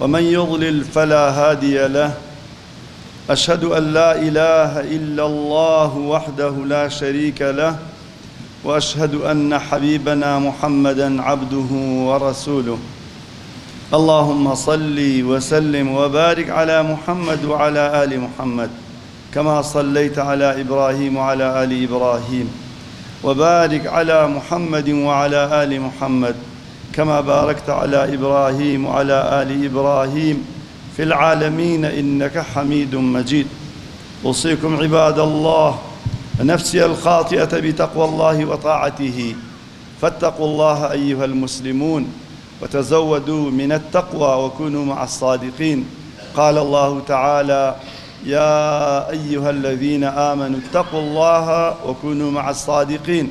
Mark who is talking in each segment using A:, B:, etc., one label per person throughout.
A: ومن يضلل فلا هادي له أشهد أن لا إله إلا الله وحده لا شريك له وأشهد أن حبيبنا محمدا عبده ورسوله اللهم صل وسلم وبارك على محمد وعلى آل محمد كما صليت على إبراهيم وعلى آل إبراهيم وبارك على محمد وعلى آل محمد كما باركت على إبراهيم وعلى آل إبراهيم في العالمين إنك حميد مجيد أوصيكم عباد الله نفسي الخاطئة بتقوى الله وطاعته فاتقوا الله أيها المسلمون وتزودوا من التقوى وكونوا مع الصادقين قال الله تعالى يا أيها الذين آمنوا اتقوا الله وكونوا مع الصادقين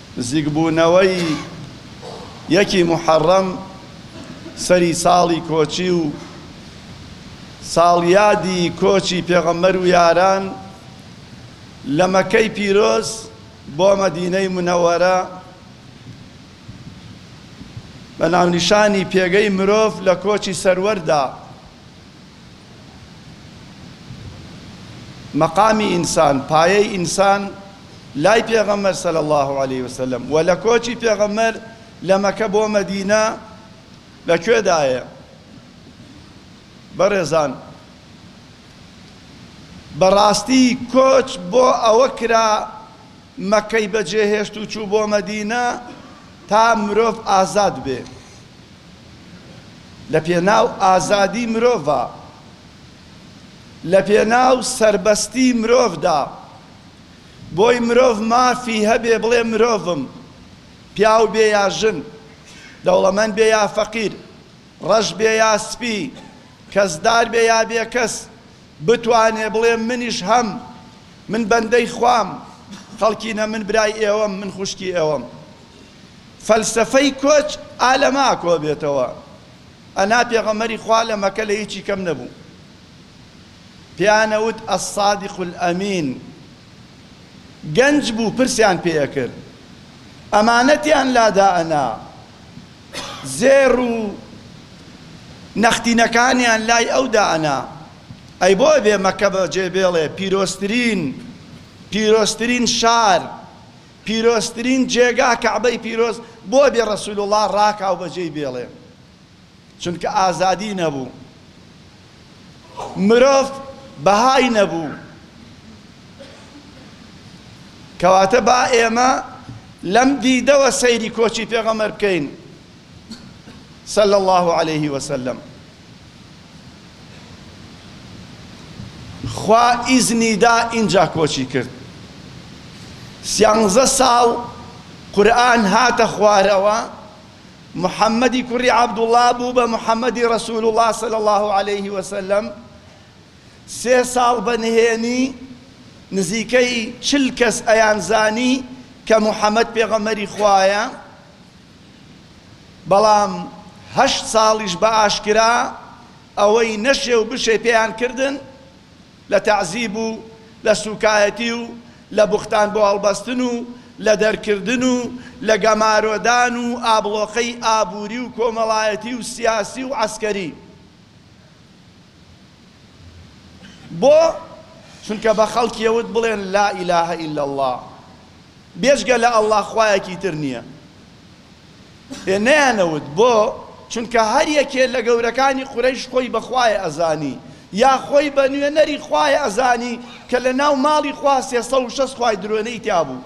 A: نزیکبوونەوەی یەکی موحەڕەم سەری ساڵی کۆچی و ساڵیادی کۆچی پێغەمبەر و یاران لە مەکەی پیرۆز بۆ مەدینەی منەوەرە بە ناونیشانی پێگەی مرۆڤ لە کۆچی سەروەردا، مەقامی ئینسان، پایەی ئینسان لای پێغەمبەر صلی اللە علیە وسلم وە لە کۆچی پێغەمبەر لە مەکە بۆ مەدینە لە کوێدایە؟ بەڕێزان بەڕاستی کۆچ بۆ ئەوە کرا مەکەی بەجێهێشت و چوو بۆ مەدینە تا مرۆڤ ئازاد بێ، لە پێناو ئازادی مرۆڤە، لە پێناو سەربەستی مرۆڤدا، بۆی مرۆڤ مافی هەبێ بڵێ مرۆڤم، پیاو بێ یا ژن، دەوڵەمەند بێ یا فەقیر، ڕەش بێ یا سپی، کەسدار بێ یا بێکەس، بتوانێ بڵێ منیش هەم، من بەندەی خوام، خەڵکینە من برای ئێوەم، من خوشکی ئێوەم. فەلسەفەی کۆچ ئا لەمە ئەکۆ بێتەوە ئەنا پێغەمبەری خوا لە مەکە لە هیچی کەم نەبوو پێیان ئەوت الصادق الامین گەنج بوو پرسیان پێ ئەکرد ئەمانەتیان لا دا ئەنا زێڕ و نەختینەکانیان لای ئەو دا ئەنا ئەی بۆ ئەبێ مەکە بە جێ بێڵێ پیرۆزترین پیرۆزترین شار پیرۆزترین جێگا کەعبەی پیرۆز بۆبێ رسول اللە راکاو بەجێی بێڵێ چونکە ئازادی نەبوو مرۆڤ بەهای نەبوو کەواتە با ئێمە لەم دیدەوە سەیری کۆچی پێغەمبەر بکەین. صلی اللە علیە و سلم، خوا ئیزنی دا ئینجا کۆچی کرد سیانزە ساڵ قورئان هاتە خوارەوە محمدی کوڕی عبداللە بوو بە محمدی رسول اللە صلی اللە علیە و سلم سێ ساڵ بە نهێنی نزیکەی چل کەس ئەیانزانی کە محمد پێغەمبەری خوایە بەڵام هەشت ساڵیش بە ئاشکرا ئەوەی نەشێ و بشێ پێیان کردن، لە تەعزیب و لە سووکایەتی و لە بوختان بۆ هەڵبەستن و لە دەرکردن و لە گەمارۆدان و ئابڵۆقەی ئابووری و کۆمەڵایەتی و سیاسی و عەسکەری. بۆ؟ چونکە بە خەڵکی وت بڵێن لا الە الا اللە بێجگە لە اللە خوایەکی تر نیە. ئێ نەیانەوت بۆ؟ چونکە هەر یەکێ لە گەورەکانی قورەیش خۆی بە خوایە ئەزانی یا خۆی بە نوێنەری خوایە ئەزانی کە لە ناو ماڵی خوا سێ سەد و شەست خوای درۆنەی تیا بوو.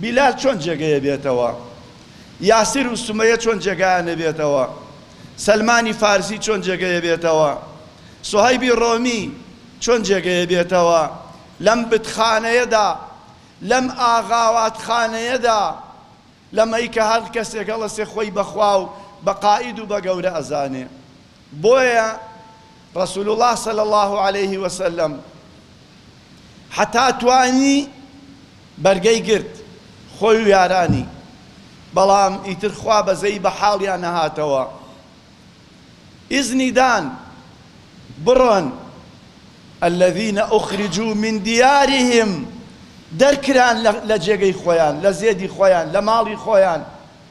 A: بیلال چۆن جێگەیە بێتەوە؟ یاسر و سومەیە چۆن جێگایانە بێتەوە؟ سەلمانی فارسی چۆن جێگەیە بێتەوە؟ سوهەیبی ڕۆمی چۆن جێگەیە بێتەوە؟ لەم بتخانەیەدا، لەم ئاغاواتخانەیەدا، لەمەی کە هەر کەسێک هەڵەسێ خۆی بە خوا و بە قائید و بە گەورە ئەزانێ. بۆیە. رسول اللە صلی اللە علیە وسلم هەتا توانی بەرگەی گرت خۆی و یارانی بەڵام ئیتر خوا بەزەیی بە حاڵیان نەهاتەوە ئیزنی دان بڕۆن الذین اخرجوا من دیارهم دەرکران لە جێگەی خۆیان لە زێدی خۆیان لە ماڵی خۆیان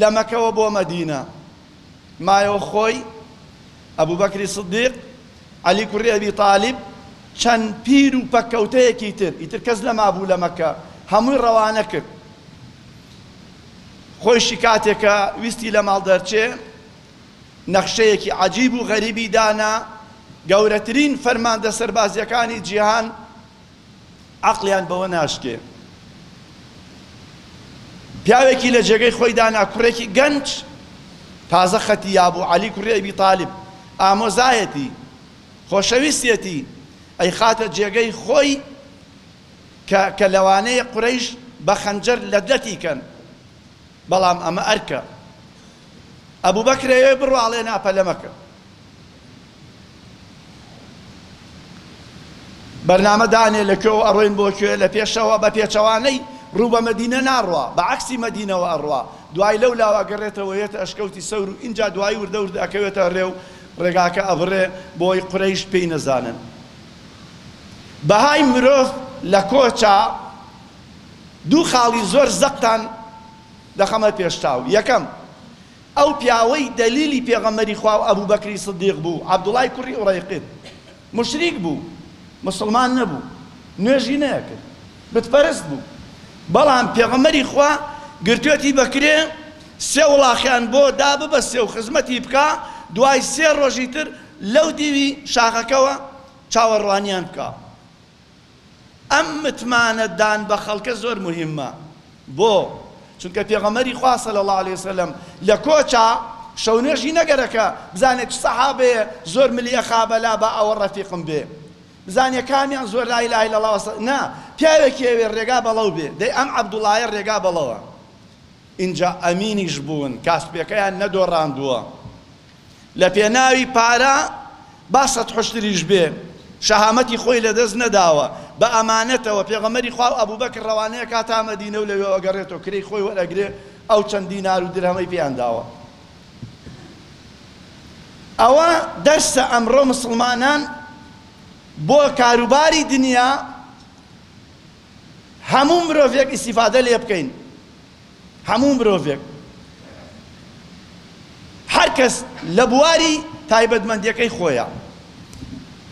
A: لە مەکەوە بۆ مەدینە مایەوە خۆی، ئەبوبەکری سدیق، عەلی کوڕی ئەبی تالیب، چەند پیر و پەککەوتەیەکی تر، ئیتر کەس نەمابوو لە مەککە، هەمووی ڕەوانە کرد. خۆیشی کاتێ کە ویستی لە ماڵ دەرچێ، نەخشەیەکی عەجیب و غەریبی دانا، گەورەترین فەرماندە سەربازییەکانی جیهان عەقڵیان بەوە ناشکێ پیاوێکی لە جێگەی خۆی دانا، کوڕێکی گەنج تازە خەتی یابوو، عەلی کوڕی ئەبی تالیب ئامۆزایەتی، خۆشەویستیەتی، ئەیخاتە جێگەی خۆی کە کە لەوانەیە قورەیش بە خەنجەر لەدەتی کەن، بەڵام ئەمە ئەرکە. ئەبوبەکر ئەیەوێ بڕواڵێ نا پەلە مەکە. بەرنامە دانێ لە کوێوە ئەڕۆین بۆ کوێ لە پێشەوە بە پێچەوانەی ڕوو بە مەدینە ناڕوا بە عەکسی مەدینەوە ئەڕوا دوای لەو لاوە ئەگەڕێتەوە یەتە ئەشکەوتی سەور و ئینجا دوایی وردە وردە ئەکەوێتە ڕێ و ڕێگاکە ئەبڕێ بۆی قورەیش پێی نەزانن بەهای مرۆڤ لە کۆچا دوو خاڵی زۆر زەقتان دەخەمە پێشچاو یەکەم ئەو پیاوەی دەلیلی پێغەمبەری خوا و ئەبوبەکری سدیق بوو، عەبدوڵای کوڕی ئورەیقیط، موشریک بوو، موسڵمان نەبوو، نوێژی نەیەکرد، بت پەرست بوو، بەڵام پێغەمبەری خوا گرتوێتی بە کرێ سێ وڵاخیان بۆ دا ببەسێ و خزمەتی بکا، دوای سێ ڕۆژی تر لەو دیوی شاخەکەوە چاوەڕوانیان بکا. ئەم متمانە دان بە خەڵکە زۆر موهیمە بۆ؟ چونکە پێغەمبەری خوا صلی اللە علیە وسلم لە کۆچا شەونوێژی نەگەرەکە بزانێ چ سەحابەیە زۆر ملی ئەخابە لا با ئەوە ڕەفیقم بێ بزانێ کامیان زۆر لا الە الا اللە نا پیاوێکی ئەوێ ڕێگا بەڵەو بێ دەی ئەم عەبدوڵایە ڕێگا بەڵەوە ئینجا ئەمینیش بوون کاسپێکەیان نەدۆڕاندووە. لە پێناوی پارە با سەد حوشتریش بێ شەهامەتی خۆی لە دەست نەداوە، بە ئەمانەتەوە پێغەمبەری خوا و ئەبوبەکر ڕەوانەیە کا تا مەدینە و لەوێوە گەڕێتەوە کرێی خۆی وەرئەگرێ ئەو چەند دینار و درهەمەی پێیان داوە. ئەوە دەرسە ئەمڕۆ موسڵمانان بۆ کاروباری دنیا هەموو مرۆڤێک ئیستیفادە لێ بکەین. هەموو مرۆڤێک هەر کەس لە بواری تایبەتمەندیەکەی خۆیە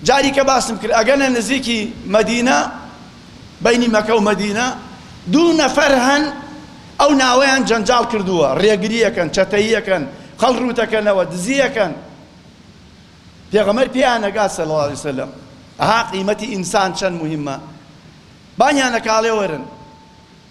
A: جاریکە باسم کرد ئەگەنە نزیکی مەدینە بینی مەکە و مەدینە دوو نەفەر هەن ئەو ناوەیان جەنجاڵ کردووە ڕێگریەکەن چەتەیەکەن خەڵ ڕووتەکەنەوە دزیەکەن پێغەمەر پێیان نەگات سەڵ علی سلم ها قیمەتی ئینسان چەند مهمە بانیانە کاڵێ وەرن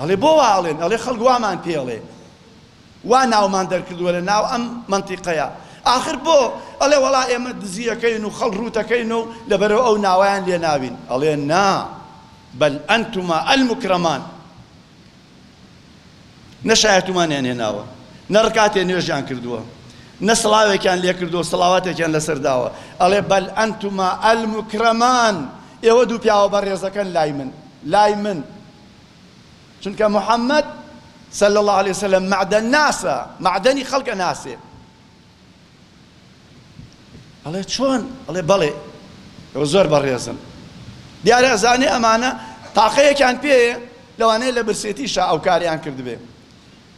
A: ئەڵێ بۆ وا ئەڵێن؟ ئەڵێ خەڵک وامان پێ ئەڵێ وا ناومان دەرکردووە لە ناو ئەم مەنتیقەیە ئاخر بۆ؟ ئەڵێ وەڵا ئێمە دزی ئەکەین و خەڵ ڕووت ئەکەین و لەبەرئەوە ئەو ناوەیان لێ ناوین ئەڵێ نا بەل ئەنتوما ئەلموکرەمان نە شایەتومانیان هێناوە نە ڕکاتێ نوێژیان کردووە نە سڵاوێکیان لێ کردووە سڵاواتێکیان لەسەر داوە ئەڵێ بەل ئەنتوما ئەلموکرەمان ئێوە دوو پیاوە بەڕێزەکەن لای من لای من چونکە محمد صلی اللە علیە وسلم معدن ناسە معدنی خەڵک ئەناسێ ئەڵێ چۆن ئەڵێ بەڵێ ئەوە زۆر بەڕێزن دیارە ئەزانێ ئەمانە تاقەیەکیان پێیە لەوانەیە لە برسێتیشا ئەو کاریان کردبێ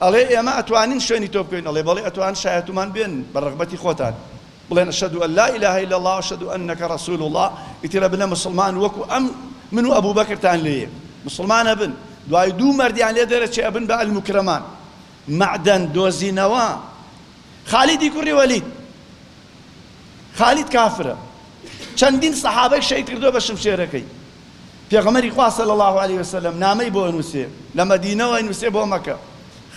A: ئەڵێ ئێمە ئەتوانین شوێنی تۆ بکەوین ئەڵێ بەڵێ ئەتوان شایەتومان بێن بە ڕەغبەتی خۆتان بڵێن اشهد ان لا اله الا الله واشهد انک رسول الله ئیتر ئەبنە موسڵمان وەکو ئەم من و ئەبوبەکرتان لێیە موسڵمان ئەبن دوای دوو مەردیان لێ دەرەچێ ئەبن بە المکرمان معدن دۆزینەوە خالیدی کوڕی وەلید خالید کافرە چەندین سەحابەی شەید کردووە بە شمشێرەکەی پێغەمبەری خوا صلی اللە علیە وسلم نامەی بۆ ئەنوسێ لە مەدینەوە ئەینوسێ بۆ مەکە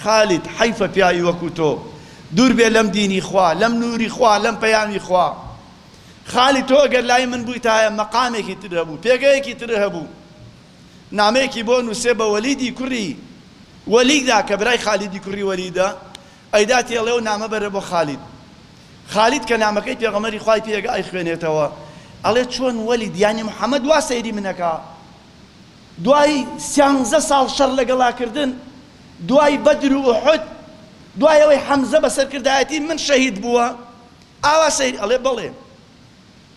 A: خالید حەیفە پیاوی وەکو تۆ دوور بێ لەم دینی خوا لەم نوری خوا لەم پەیامی خوا خالید تۆ گەر لای من بویتایە مەقامێکی تر هەبوو پێگەیەکی تر هەبوو نامەیەکی بۆ نوسێ بە وەلیدی کوری وەلیدا کە برای خالیدی کوری وەلیدە ئەیداتی ئەڵێ و نامە بەرە بۆ خالید خالید کە نامەکەی پێغەمبەری خوای پێیەک ئایخوێنێتەوە ئەڵێ چۆن وەلید یانی محمد وا سەیری من ئەکا دوای سیانزە ساڵ شەڕ لەگەڵا کردن دوای بەدر و ئوحود دوای ئەوەی حەمزە بە سەرکردایەتی من شەهید بووە ئاوا سەیری ئەڵێ بەڵێ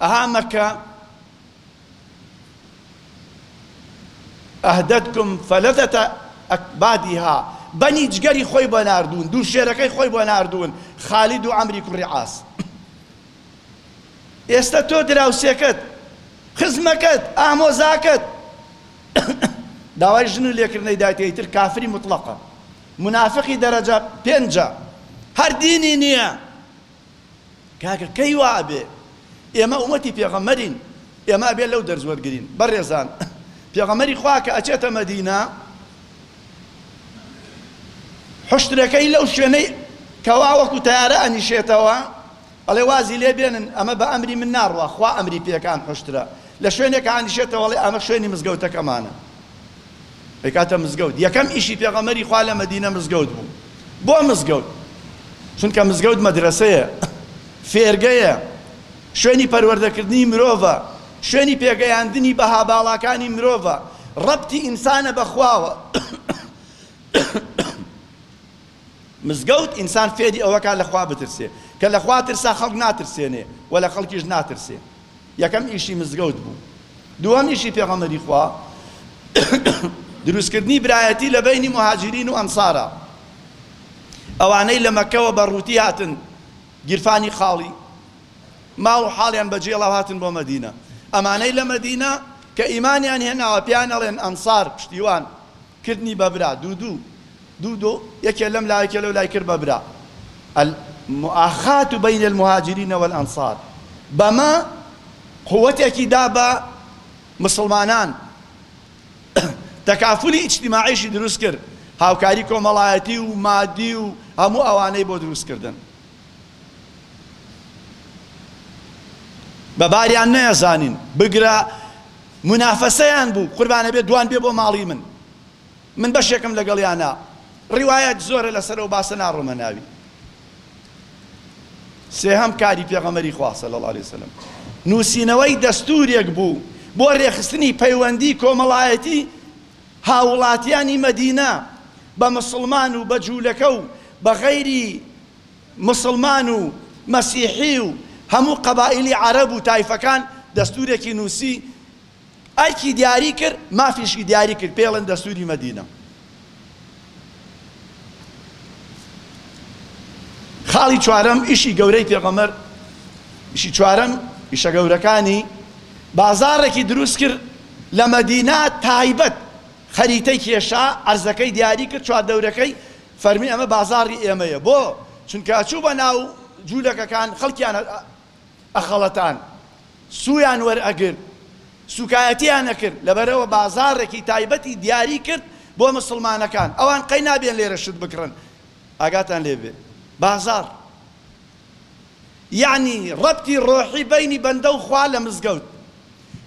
A: ئەها مەکە اهدتکم فلذت اکبادها، بەنی جگەری خۆی بۆ ناردوون، دوو شێرەکەی خۆی بۆ ناردوون، خالید و عەمری کوڕی عاس. ئێستە تۆ دراوسێکەت، خزمەکەت، ئامۆزاکەت داوای ژن و لێکردنەی دایت کە ئیتر کافری موتڵەقە، مونافقی دەرەجە پێنجە، هەر دینی نییە. کاکە کەی وا ئەبێ؟ ئێمە ئومەتی پێغەمبەرین ئێمە ئەبێ لەو دەرس وەرگرین بەڕێزان پێغەمبەری خوا کە ئەچێتە مەدینە حوشترەکەی لەو شوێنەی کەوا وەکو تەیارە ئەنیشێتەوە ئەڵێ وازی لێ بێنن ئەمە بە ئەمری من ناڕوا خوا ئەمری پێکان حوشترە لە شوێنێک ئەنیشێتەوە ئەڵێ ئەمە شوێنی مزگەوتەکەمانە دەکاتە مزگەوت یەکەم ئیشی پێغەمبەری خوا لە مەدینە مزگەوت بوو بۆ مزگەوت چونکە مزگەوت مەدرسەیە فێرگەیە شوێنی پەروەردەکردنی مرۆڤە شوێنی پێگەیاندنی بەها باڵاکانی مرۆڤە ڕەبتی ئینسانە بەخواوە مزگەوت ئینسان فێری ئەوەکان لەخوا بترسێ کە لەخوا ترسا خەڵک ناترسێنێ و لە خەڵکیش ناترسێ یەکەم ئیشی مزگەوت بوو دووەم ئیشی پێغەمبەری خوا دروست کردنی برایەتی لە بەینی موهاجرین و ئەنسارە ئەوانەی لە مەکەوە بە ڕووتی هاتن گیرفانی خاڵی ماڵ و حاڵیان بەجێ ڵاو هاتن بۆ مەدینە ئەمانەی لە مەدینە کە ئیمانیان هێناوە پێیان ئەڵێن ئەنسار پشتیوان کردنی بە برا، دودو، دوو دۆ، یەکێ لەم لا یەکێ لەو لای کرد بە برا، الموآخاة بین المهاجرین و الانصار، بەمە قوتێکی دا بە موسڵمانان، تکافلی ئیجتماعیشی دروست کرد، هاوکاری کۆمەڵایەتی و مادی و هەموو ئەوانەی بۆ دروست کردن. بە باریان نەیەزانین بگرە منافەسەیان بوو قوربانە بێ دوان بێ بۆ ماڵی من من بەشێکم لەگەڵیانا ڕیوایەت زۆرە لەسەر ئەو باسە ناڕۆمە ناوی سێهەم کاری پێغەمەری خوا صلی الله علیه وسلم نووسینەوەی دەستورێک بوو بۆ ڕێخستنی پەیوەندی کۆمەڵایەتی هاووڵاتیانی مەدینە بە مسڵمان و بە جوولەکە و بە غەیری مسڵمان و مەسیحی و هەموو قەبائیلی عەرەب و تایفەکان دەستوورێکی نووسی، ئەرکی دیاری کرد، مافیشی دیاری کرد، پێی ئەڵێن دەستووری مەدینە. خاڵی چوارەم ئیشی گەورەی پێغەمبەر ئیشی چوارەم ئیشە گەورەکانی بازاڕێکی دروست کرد لە مەدینە تایبەت خەریتەی کێشا ئەرزەکەی دیاری کرد چوار دەورەکەی فەرمی ئەمە بازاڕی ئێمەیە بۆ چونکە چوو بە ناو جوولەکەکان خەڵکیان ئەخەڵەتان، سوویان وەرئەگرت، سووکایەتییان ئەکرد، لەبەرئەوە بازاڕێکی تایبەتی دیاری کرد بۆ مسوڵمانەکان، ئەوان قەی نابێن لێرە شت بکڕن، ئاگاتان لێ بێ بازاڕ یەعنی ڕەبتی ڕۆحی بەینی بەندە و خوا لە مزگەوت،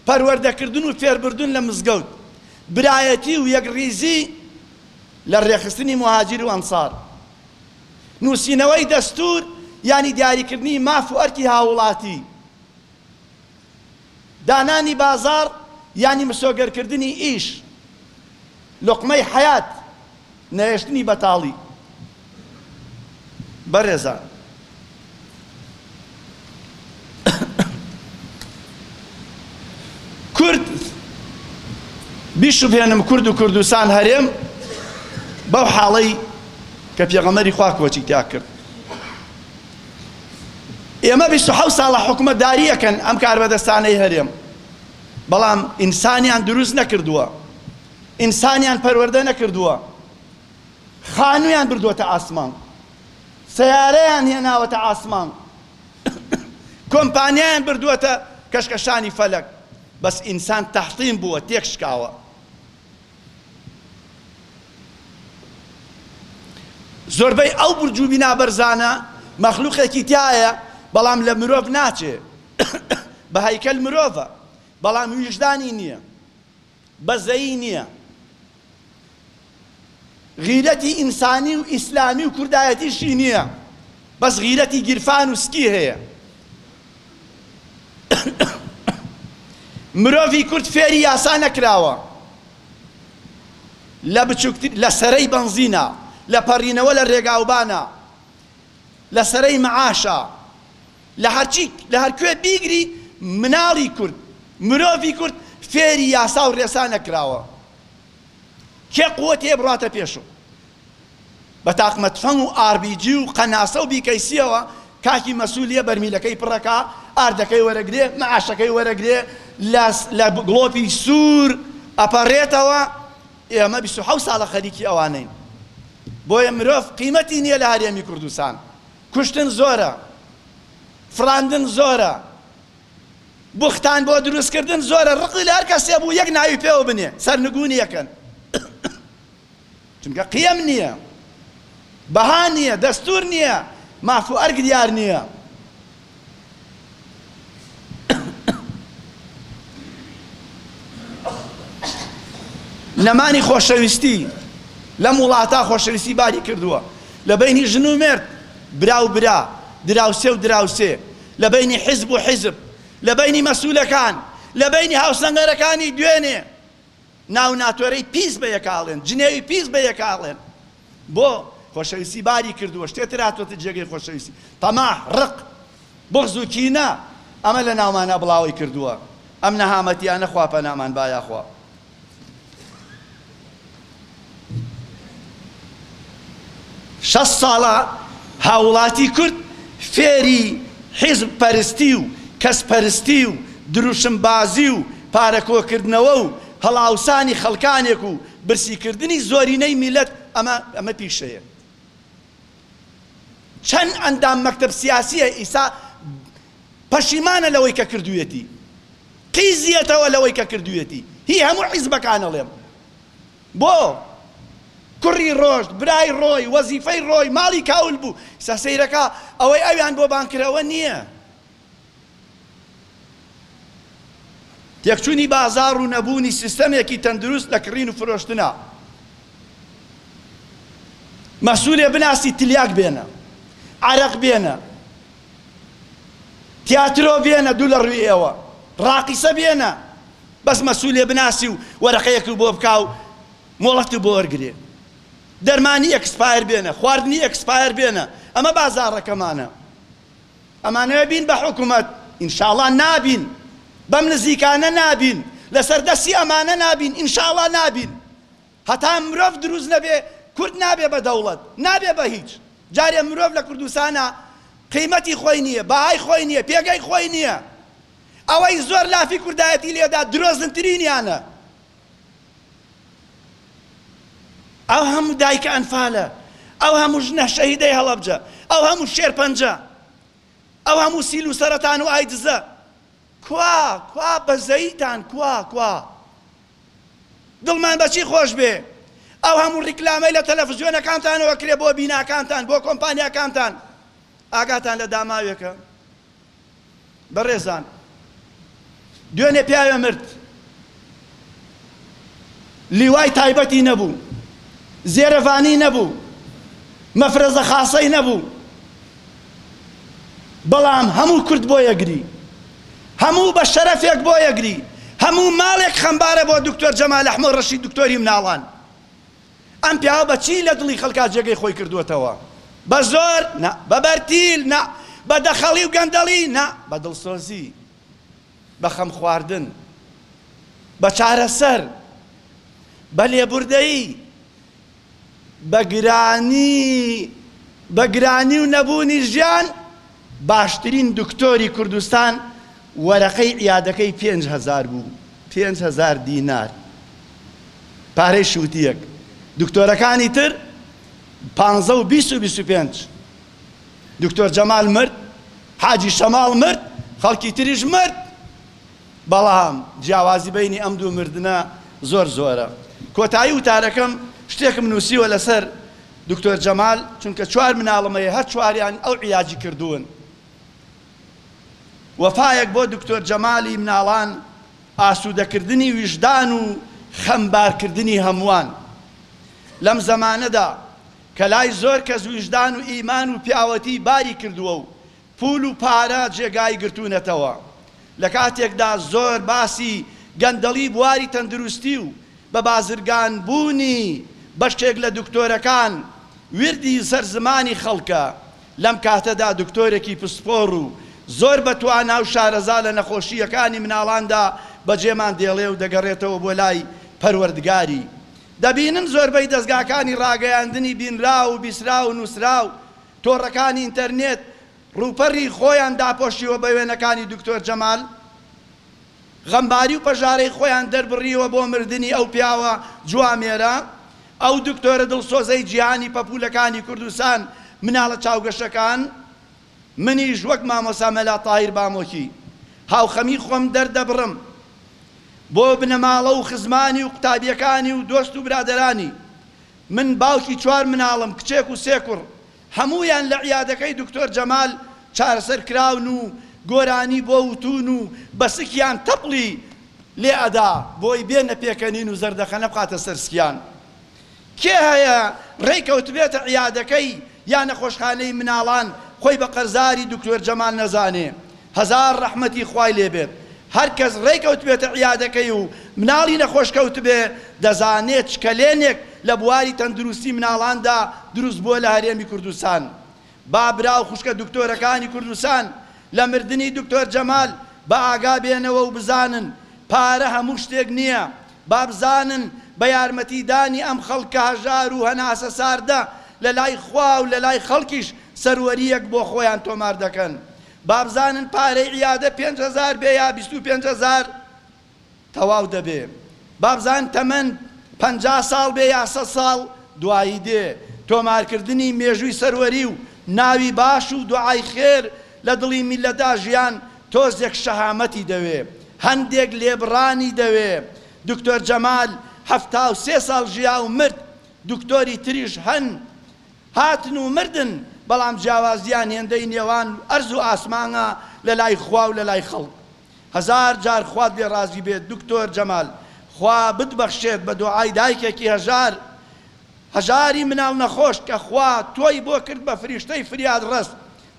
A: پەروەردەکردن و فێربردن لە مزگەوت، برایەتی و یەکڕیزی لە ڕێکخستنی موهاجیر و ئەنسار، نووسینەوەی دەستوور یانی دیاریکردنی ماف و ئەرکی هاووڵاتی، دانانی بازاڕ یانی مسۆگەرکردنی ئیش، لوقمەی حەیات، نەهێشتنی بەتاڵی. بەڕێزان. کورد بیشوبێنم کورد و کوردستان هەرێم بەو حاڵەی کە پێغەمەری خوا کۆچی تیا کرد ئێمە 26 ساڵە حکومەتداریەکەن ئەم کاربەدەستانەی هەرێم بەڵام ئینسانیان دروست نەکردووە ئینسانیان پەروەەردە نەکردووە خانویان بردووەتە ئاسمان سەیارەیان هێناوەتە عاسمان کۆمپانیایان بردووەتە کەشکەشانی فەلەک بەس ئینسان تەحتیم بووە تێک شکاوە زۆربەی ئەو برج و بینا بەرزانە مەخلوقێکی تیایە بەڵام لە مرۆڤ ناچێ بە هەیکەل مرۆڤە بەڵام ویژدانی نیە بەزەیی نیە غیرەتی ئینسانی و ئیسلامی و کوردایەتیشی نیە بەس غیرەتی گیرفان و سکی هەیە مرۆڤی کورد فێری یاسا نەکراوە لە بچوکتر لە سەرەی بەنزینە لە پەرینەوە لە رێگاوبانە لە سەرەی معاشە لە هەرچی لە هەرکوێ بیگری مناڵی کورد مرۆڤی کورد فێری یاسا و رێسا نەکراوە کێ قوتی هەیە بڕاتە پێشو بە تاقمە تفەنگ و ئاربیجی و قەناسە و بیکەیسیەوە کاکی مەسولیە بەرمیلەکەی پڕەکا ئاردەکەی وەرەگرێ مەعاشەکەی وەرەگرێ لە لە گڵۆپی سور ئەپەرێتەوە ئێمە بیست و حەوت ساڵە خەریکی ئەوانەین بۆیە مرۆڤ قیمەتی نیە لە هەرێمی کوردستان کوشتن زۆرە، فڕاندن زۆرە، بوختان بۆ دروست کردن زۆرە، ڕقی لە هەر کەسێ بوو یەک ناوی پێوە بنێ سەرنگونی ئەکەن، چونکە قیەم نیە، بەها نیە، دەستور نیە، ماف و ئەرک دیار نیە. نەمانی خۆشەویستی لەم وڵاتە خۆشەویستی باری کردووە لە بینی ژن و مرد برا و برا دراوسێ و دراوسێ لە بینی حیزب و حیزب لە بینی مەسولەکان لە بینی هاوسەنگەرەکانی دوێنێ ناو ناتۆرەی پیس بە یەکا ئەڵێن جنێوی پیس بە یەکا ئەڵێن بۆ خۆشەویستی باری کردووە شتێ تر هاتووەتە جێگەی خۆشەویستی تەماع ڕق بوغز و کینە ئەمە لە ناومانا بڵاوەی کردووە ئەم نەهامەتیانە خوا پەنامان با یاخوا. شەست ساڵە هاووڵاتی کورد فێری حیزب پەرستی و کەس پەرستی و دروشم بازی و پارە کۆکردنەوە و هەڵئاوسانی خەڵکانێک و برسی کردنی زۆرینەی میللەت ئەمە ئەمە پیشەیە چەن ئەندام مەکتەب سیاسیە ئیسا پەشیمانە لەوەی کە کردویەتی قیزیەتەوە لەوەی کە کردویەتی هی هەموو حیزبەکان ئەڵێم بۆ؟ کوڕی ڕۆشت، برای ڕۆی، وەزیفەی ڕۆی، ماڵی کاول بوو. ئیستا سەیرەکە، ئەوەی ئەویان بۆ بانگ کرد ئەوە نییە. تێکچوونی بازاڕ و نەبوونی سیستەمێکی تەندروست لە کڕین و فرۆشتنا. مەسولێ بناسی تلیاک بێنە، عەرەق بێنە، تیاترۆ بێنە دوو لە ڕووی ئێوە، ڕاقیسە بێنە. بەس مەسولێ بناسی و وەرەقەیەکت بۆ بکا و مۆڵەتت بۆ وەرگرێ دەرمانی ئێکسپایەر بێنە خواردنی ئێکسپایەر بێنە ئەمە بازاڕەکەمانە ئەمانەوێ بین بە حکومەت ئینشاڵا نابین بەم نزیکانە نابین لەسەر دەسی ئەمانە نابین ئینشاڵا نابین هەتا مرۆڤ دروست نەبێ کورد نابێ بە دەوڵەت نابێ بە هیچ جارێ مرۆڤ لە کوردستانا قیمەتی خۆی نیە بەهای خۆی نیە پێگەی خۆی نیە ئەوەی زۆر لافی کوردایەتی لێدا درۆزنترینیانە ئەو هەموو دایکە ئەنفالە ئەو هەموو ژنە شەهیدەی هەڵەبجە ئەو هەموو شێرپەنجە ئەو هەموو سیل و سەرەتان و ئایدزە کوا کوا بەزەیتان کوا کوا دڵمان بەچی خۆش بێ ئەو هەموو ڕیکلامەی لە تەلەفزیۆنەکانتانەوە کرێ بۆ بیناکانتان بۆ کۆمپانیاکانتان ئاگاتان لە داماوێکە بەڕێزان دوێنێ پیاوێ مرد لیوای تایبەتی نەبوو زێرەڤانی نەبوو مەفرەزە خاسەی نەبوو بەڵام هەموو کورد بۆ یەگری هەموو بە شەرەفێک بۆ یەگری هەموو ماڵێک خەمبارە بۆ دکتۆر جەمال ئەحمەد ڕەشید دکتۆری مناڵان ئەم پیاوە بە چی لە دڵی خەڵکا جێگەی خۆی کردووەتەوە بە زۆر نا بە بەرتیل نا بە دەخەڵی و گەندەڵی نا بە دڵسۆزی بە خەم خواردن بە چارەسەر بە لێبوردەیی بە گرانی بە گرانی و نەبوونی ژیان باشترین دکتۆری کوردستان وەرەقەی عیادەکەی پێنج هەزار بوو پێنج هەزار دینار پارەی شووتیەک دکتۆرەکانی تر پانزە و بیست و بیست و پێنج دکتۆر جەمال مرد حاجی شەماڵ مرد خەڵکی تریش مرد بەڵام جیاوازی بەینی ئەم دوو مردنە زۆر زۆرە. کۆتایی وتارەکەم شتێکم نوسیوە لەسەر دکتۆر جەمال چونکە چوار مناڵم هەیە هەر چواریان ئەو عیلاجی کردوون. وەفایەک بۆ دکتۆر جەمالی مناڵان ئاسودە کردنی ویژدان و خەم بار کردنی هەمووان. لەم زەمانەدا کە لای زۆر کەس ویژدان و ئیمان و پیاوەتی باری کردووە و پول و پارە جێگای گرتونەتەوە، لە کاتێکدا زۆر باسی گەندەڵی بواری تەندروستی و بە بازرگان بوونی بەشێک لە دکتۆرەکان وردی سەر زمانی خەڵکە، لەم کاتەدا دکتۆرێکی پسپۆڕ و زۆر بە توانا و شارەزا لە نەخۆشییەکانی مناڵاندا بە جێمان دێڵێ و دەگەڕێتەوە بۆ لای پەروەردگاری دەبینن زۆربەی دەزگاکانی ڕاگەیاندنی بینراو و بیسراو و نوسراو تۆڕەکانی ئینتەرنێت ڕووپەڕی خۆیان داپۆشیوە بە وێنەکانی دکتۆر جەمال، غەمباری و پەژارەی خۆیان دەربڕیوە بۆ مردنی ئەو پیاوە جوامێرە، ئەو دکتۆرە دڵسۆزەی جیهانی پەپوولەکانی کوردستان مناڵە چاوگەشەکان. منیش وەک مامۆسا مەلا تاهیر بامۆکی هاوخەمی خۆم دەردەبڕم بۆ بنەماڵە و خزمانی و قوتابییەکانی و دۆست و برادەرانی من باوکی چوار مناڵم کچێک و سێ کوڕ هەموویان لە عیادەکەی دکتۆر جەمال چارەسەر کراون و گۆرانی بۆ وتوون و بە سکیان تەپڵی لێ ئەدا بۆی بێنە پێکەنین و زەردەخەنە بخاتە سەر سکیان کێ هەیە ڕێی کەوتبێتە عیادەکەی یا نەخۆشخانەی مناڵان خۆی بە قەرزاری دکتۆر جەمال نەزانێ هەزار ڕەحمەتی خوای لێ بێت هەرکەس ڕێکەوتبێتە عیادەکەی و مناڵی نەخۆش کەوتبێ دەزانێ چ کەلێنێک لە بواری تەندروستی مناڵاندا دروست بووە لە هەرێمی کوردستان با برا و خوشکە دکتۆرەکانی کوردستان لە مردنی دکتۆر جەمال بە ئاگا بێنەوە و بزانن پارە هەموو شتێک نییە با بزانن بە یارمەتی دانی ئەم خەڵکە هەژار و هەناسە ساردە لە لای خوا و لە لای خەڵکیش سەروەرییەک بۆ خۆیان تۆمار دەکەن بابزانن پارەی عیادە پێنج هەزار بێ یا بیست و پێنج هەزار تەواو دەبێ بابزانن تەمەن پەنجا ساڵ بێ یا سەد ساڵ دوایی دێ تۆمارکردنی مێژووی سەروەری و ناوی باش و دوعای خێر لە دڵی میللەتدا ژیان تۆزێک شەهامەتی دەوێ هەندێک لێبڕانی دەوێ دکتۆر جەمال حەفتا و سێ ساڵ ژیا و مرد دکتۆری تریش هەن هاتن و مردن، بەڵام جیاوازییان هێندەی نێوان ئەرز و ئاسمانە لە لای خوا و لە لای خەڵک. هەزار جار خوات لێ ڕازی بێت دکتۆر جەمال، خوا بتبەخشێت بە دۆعای دایکێکی هەژار، هەژاری مناڵ نەخۆش کە خوا تۆی بۆ کرد بە فریشتەی فریادڕەس،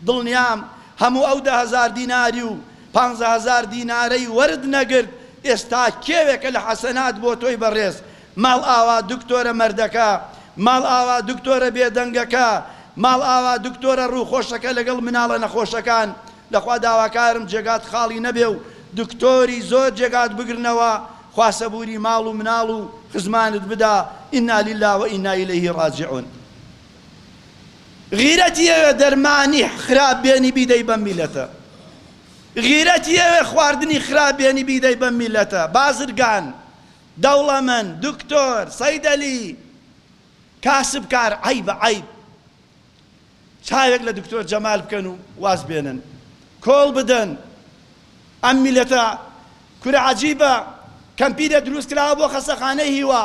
A: دڵنیام هەموو ئەو دە هەزار دیناری و پانزە هەزار دینارەی وەرت نەگرت ئێستا کێوێکە لە حەسەنات بۆ تۆی بەڕێز ماڵ ئاوا دکتۆرە مەردەکە ماڵ ئاوا دکتۆرە بێدەنگەکە ماڵ ئاوا دکتۆرە ڕووخۆشەکە لەگەڵ مناڵە نەخۆشەکان لەخوا داواکارم جێگات خاڵی نەبێ و دکتۆری زۆر جێگات بگرنەوە خوا سەبوری ماڵ و مناڵ و خزمانت بدا انا للە وئنا الیه راجعون. غیرەتی ئەوێ دەرمانی خراپ بێنی بیدەی بەم میلەتە غیرەتی ئەوێ خواردنی خراپ بێنی بیدەی بەم میلەتە بازرگان دەوڵەمەند دکتۆر سەیدەلی کاسب کار عەیبە عەیب چاوێک لە دکتۆر جەمال بکەن و واز بێنن کۆڵ بدەن ئەم میلەتە کورە عەجیبە کەمپینێ دروست کراوە بۆ خەسەخانەی هیوا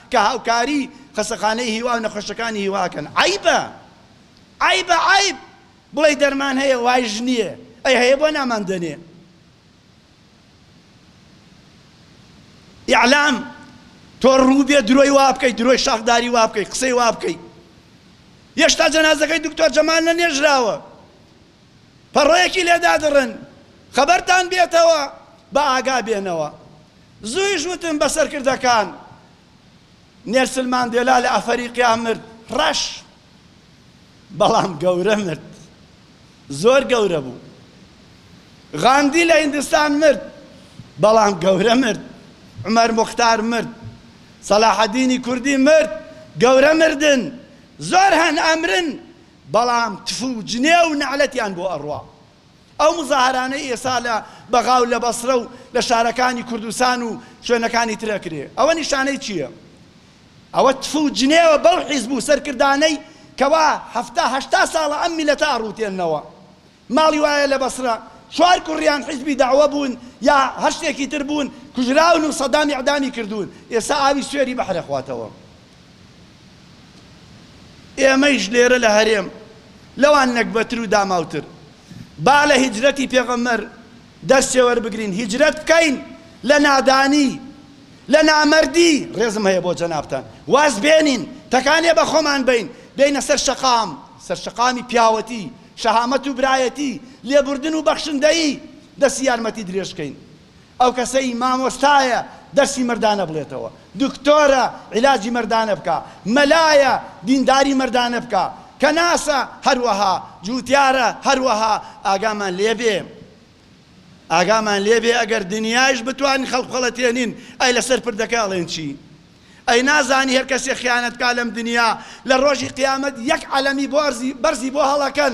B: کە هاوکاری خەسەخانەی هیوا و نەخۆشەکانی هیوا ئەکەن عەیبە عەیبە عەیب بڵێی دەرمان هەیە وایش نییە ئەی هەیە بۆ نامان دەنێ ئیعلام تۆ ڕووبێ درۆی وا بکەیت درۆی شاخداری وا بکەیت قسەی وا بکەیت یەشتا جەنازەکەی دکتۆر جەمال نەنێژراوە پەڕۆیەکی لێدادڕن خەبەرتان بێتەوە بە ئاگا بێنەوە زویش وتم بە سەرکردەکان نێلسن ماندێلا لە ئەفەریقیا مرد ڕەش بەڵام گەورە مرد زۆر گەورە بوو غاندی لە هندستان مرد بەڵام گەورە مرد عمر مختار مرد سەلاحەدینی کوردی مرد گەورە مردن زۆر هەن ئەمرن بەڵام تفو جنێو نەعلەتیان بۆ ئەڕوا ئەو مزاهەرانەی ئێستا لە بەغا و لە بەسرە و لە شارەکانی کوردستان و شوێنەکانی تر ئەکرێ ئەوە نیشانەی چییە؟ ئەوە تف و جنێوە بەو حیزب و سەرکردانەی کەوا حەفتا هەشتا ساڵە ئەم میللەتە ئەڕووتێننەوە. ماڵی وایە لە بەسرە چوار کوڕیان حیزبی دەعوە بوون یا هەر شتێکی تر بوون کوژراون و سەدام ئیعدامی کردوون ئێستا ئاوی سوێری بەحر ئەخواتەوە. ئێمەیش لێرە لە هەرێم لەوان نەگبەتر و داماوتر با لە هیجرەتی پێغەمبەر دەرسێ وەربگرین هیجرەت بکەین لە نادانی لە نامەردی ڕێزم هەیە بۆ جەنابتان واز بێنین تەکانێ بە خۆمان بین بێینە سەر شەقام سەر شەقامی پیاوەتی شەهامەت و برایەتی لێبوردن و بەخشندەیی دەستی یارمەتی درێژ بکەین ئەو کەسەی مامۆستایە دەرسی مەردانە بڵێتەوە، دکتۆرە عیلاجی مەردانە بکا، مەلایە دینداری مەردانە بکا، کەناسە هەروەها، جووتیارە هەروەها، ئاگامان لێبێ، ئاگامان لێبێ ئەگەر دنیایش بتوانین خەڵک بخەڵەتێنین ئەی لەسەر پردەکە ئەڵێن چی؟ ئەی نازانی هەر کەسێ خیانەت بکا لەم دنیا لە ڕۆژی قیامەت یەک عەلەمی بۆ بەرزی بۆ هەڵەکەن،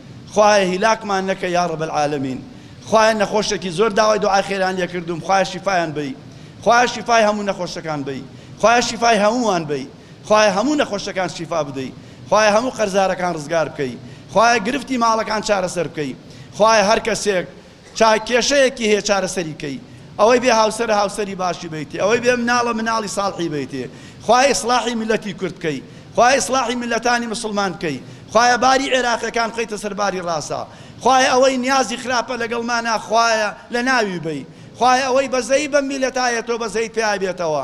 B: خوایە هیلاکمان نەکە یاڕەب العالمین خوایە نەخۆشێکی زۆر داوای دوعای خێریان لێکردوم خوایە شیفایان بەی خوایە شیفای هەموو نەخۆشەکان بەی خوایە شیفای هەمووان بەی خوایە هەموو نەخۆشەکان شیفا بدەی خوایە هەموو قەرزارەکان ڕزگار بکەی خوایە گرفتی ماڵەکان چارەسەر بکەی خوایە هەر کەسێک چ کێشەیەکی هەیە چارەسەری بکەی ئەوەی بێ هاوسەرە هاوسەری باشی بەیتێ ئەوەی بێ مناڵە مناڵی ساڵحی بەیتێ خوایە ئیسڵاحی میلەتی کورد بکەی خوایە ئیسڵاحی میلەتانی مسڵمان بکەی خوایە باری عێراقەکان بخەیتە سەر باری ڕاستە خوایە ئەوەی نیازی خراپە لەگەڵمانا خوایە لە ناوی بەی خوایە ئەوەی بەزەی بەم میلەتایە تۆ بەزەیت پیا بێتەوە